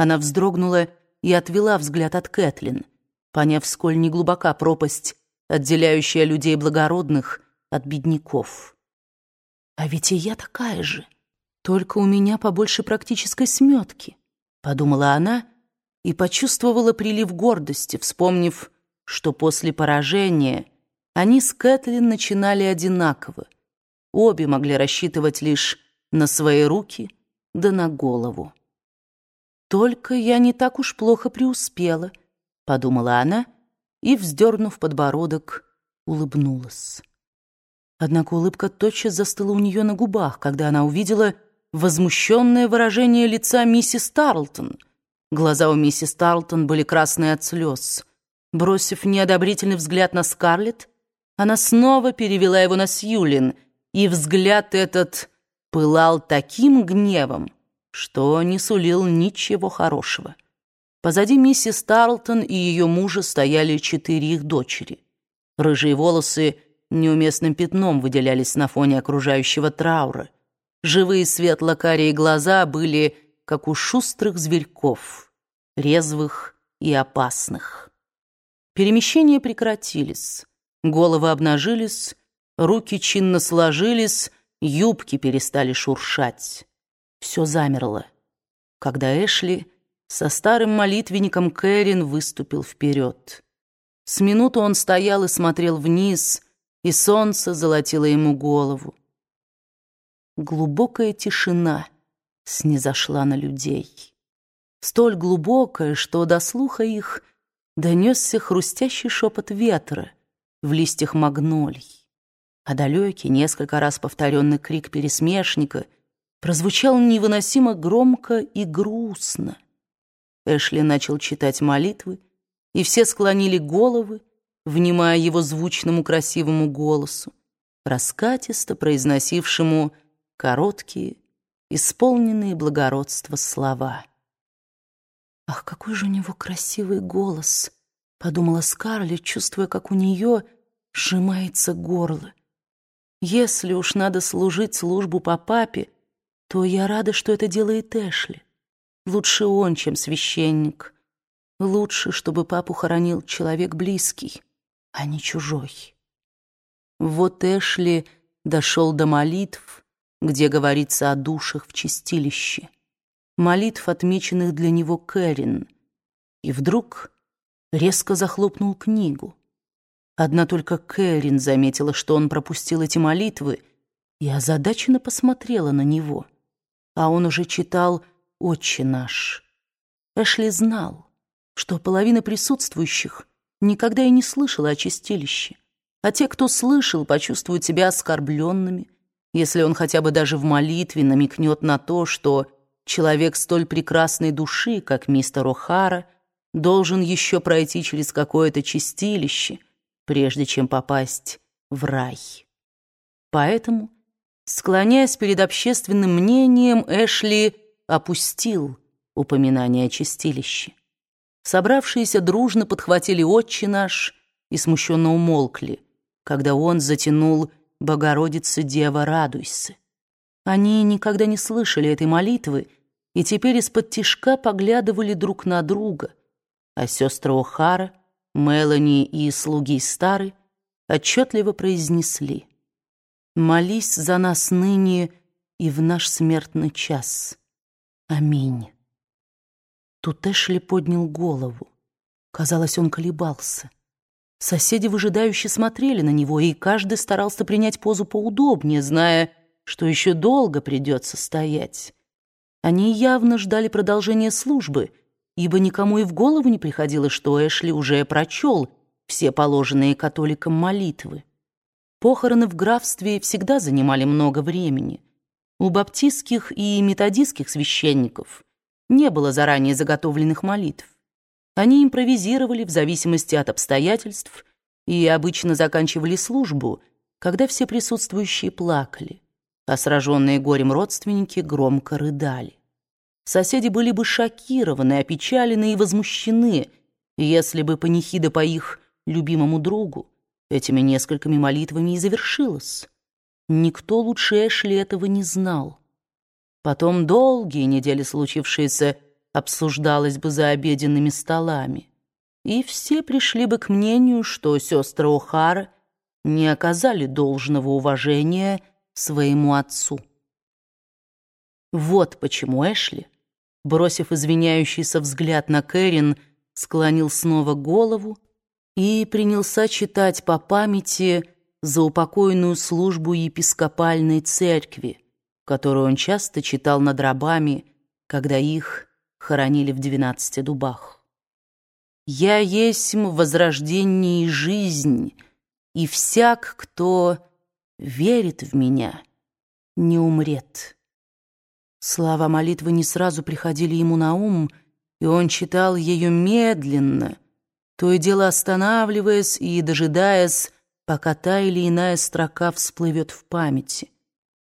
Она вздрогнула и отвела взгляд от Кэтлин, поняв, сколь неглубока пропасть, отделяющая людей благородных от бедняков. «А ведь и я такая же, только у меня побольше практической сметки», — подумала она и почувствовала прилив гордости, вспомнив, что после поражения они с Кэтлин начинали одинаково. Обе могли рассчитывать лишь на свои руки да на голову. «Только я не так уж плохо преуспела», — подумала она и, вздернув подбородок, улыбнулась. Однако улыбка тотчас застыла у нее на губах, когда она увидела возмущенное выражение лица миссис Тарлтон. Глаза у миссис Тарлтон были красные от слез. Бросив неодобрительный взгляд на Скарлетт, она снова перевела его на Сьюлин, и взгляд этот пылал таким гневом, что не сулил ничего хорошего. Позади миссис Тарлтон и ее мужа стояли четыре их дочери. Рыжие волосы неуместным пятном выделялись на фоне окружающего траура. Живые светло-карие глаза были, как у шустрых зверьков, резвых и опасных. Перемещения прекратились, головы обнажились, руки чинно сложились, юбки перестали шуршать. Все замерло, когда Эшли со старым молитвенником Кэрин выступил вперед. С минуту он стоял и смотрел вниз, и солнце золотило ему голову. Глубокая тишина снизошла на людей. Столь глубокая, что до слуха их донесся хрустящий шепот ветра в листьях магнолий, а далекий, несколько раз повторенный крик пересмешника — прозвучал невыносимо громко и грустно. Эшли начал читать молитвы, и все склонили головы, внимая его звучному красивому голосу, раскатисто произносившему короткие, исполненные благородства слова. «Ах, какой же у него красивый голос!» — подумала Скарлетт, чувствуя, как у нее сжимается горло. «Если уж надо служить службу по папе, то я рада, что это делает Эшли. Лучше он, чем священник. Лучше, чтобы папу хоронил человек близкий, а не чужой. Вот Эшли дошел до молитв, где говорится о душах в чистилище. Молитв, отмеченных для него Кэрин. И вдруг резко захлопнул книгу. Одна только Кэрин заметила, что он пропустил эти молитвы, и озадаченно посмотрела на него — а он уже читал «Отче наш». Эшли знал, что половина присутствующих никогда и не слышала о чистилище, а те, кто слышал, почувствуют себя оскорбленными, если он хотя бы даже в молитве намекнет на то, что человек столь прекрасной души, как мистер О'Хара, должен еще пройти через какое-то чистилище, прежде чем попасть в рай. Поэтому Склоняясь перед общественным мнением, Эшли опустил упоминание о чистилище. Собравшиеся дружно подхватили «Отче наш» и смущенно умолкли, когда он затянул «Богородица, Дева, радуйся». Они никогда не слышали этой молитвы и теперь из-под тишка поглядывали друг на друга, а сестры О'Хара, Мелани и слуги Стары отчетливо произнесли — молись за нас ныне и в наш смертный час. Аминь. Тут Эшли поднял голову. Казалось, он колебался. Соседи выжидающе смотрели на него, и каждый старался принять позу поудобнее, зная, что еще долго придется стоять. Они явно ждали продолжения службы, ибо никому и в голову не приходило, что Эшли уже прочел все положенные католикам молитвы. Похороны в графстве всегда занимали много времени. У баптистских и методистских священников не было заранее заготовленных молитв. Они импровизировали в зависимости от обстоятельств и обычно заканчивали службу, когда все присутствующие плакали, а сраженные горем родственники громко рыдали. Соседи были бы шокированы, опечалены и возмущены, если бы панихида по их любимому другу этими несколькими молитвами и завершилось. Никто лучше Эшли этого не знал. Потом долгие недели случившиеся обсуждалось бы за обеденными столами, и все пришли бы к мнению, что сестры О'Хара не оказали должного уважения своему отцу. Вот почему Эшли, бросив извиняющийся взгляд на Кэрин, склонил снова голову и принялся читать по памяти за упокойную службу епископальной церкви, которую он часто читал над рабами, когда их хоронили в двенадцати дубах. «Я есть возрождение и жизнь, и всяк, кто верит в меня, не умрет». Слова молитвы не сразу приходили ему на ум, и он читал ее медленно, то и дело останавливаясь и дожидаясь, пока та или иная строка всплывет в памяти.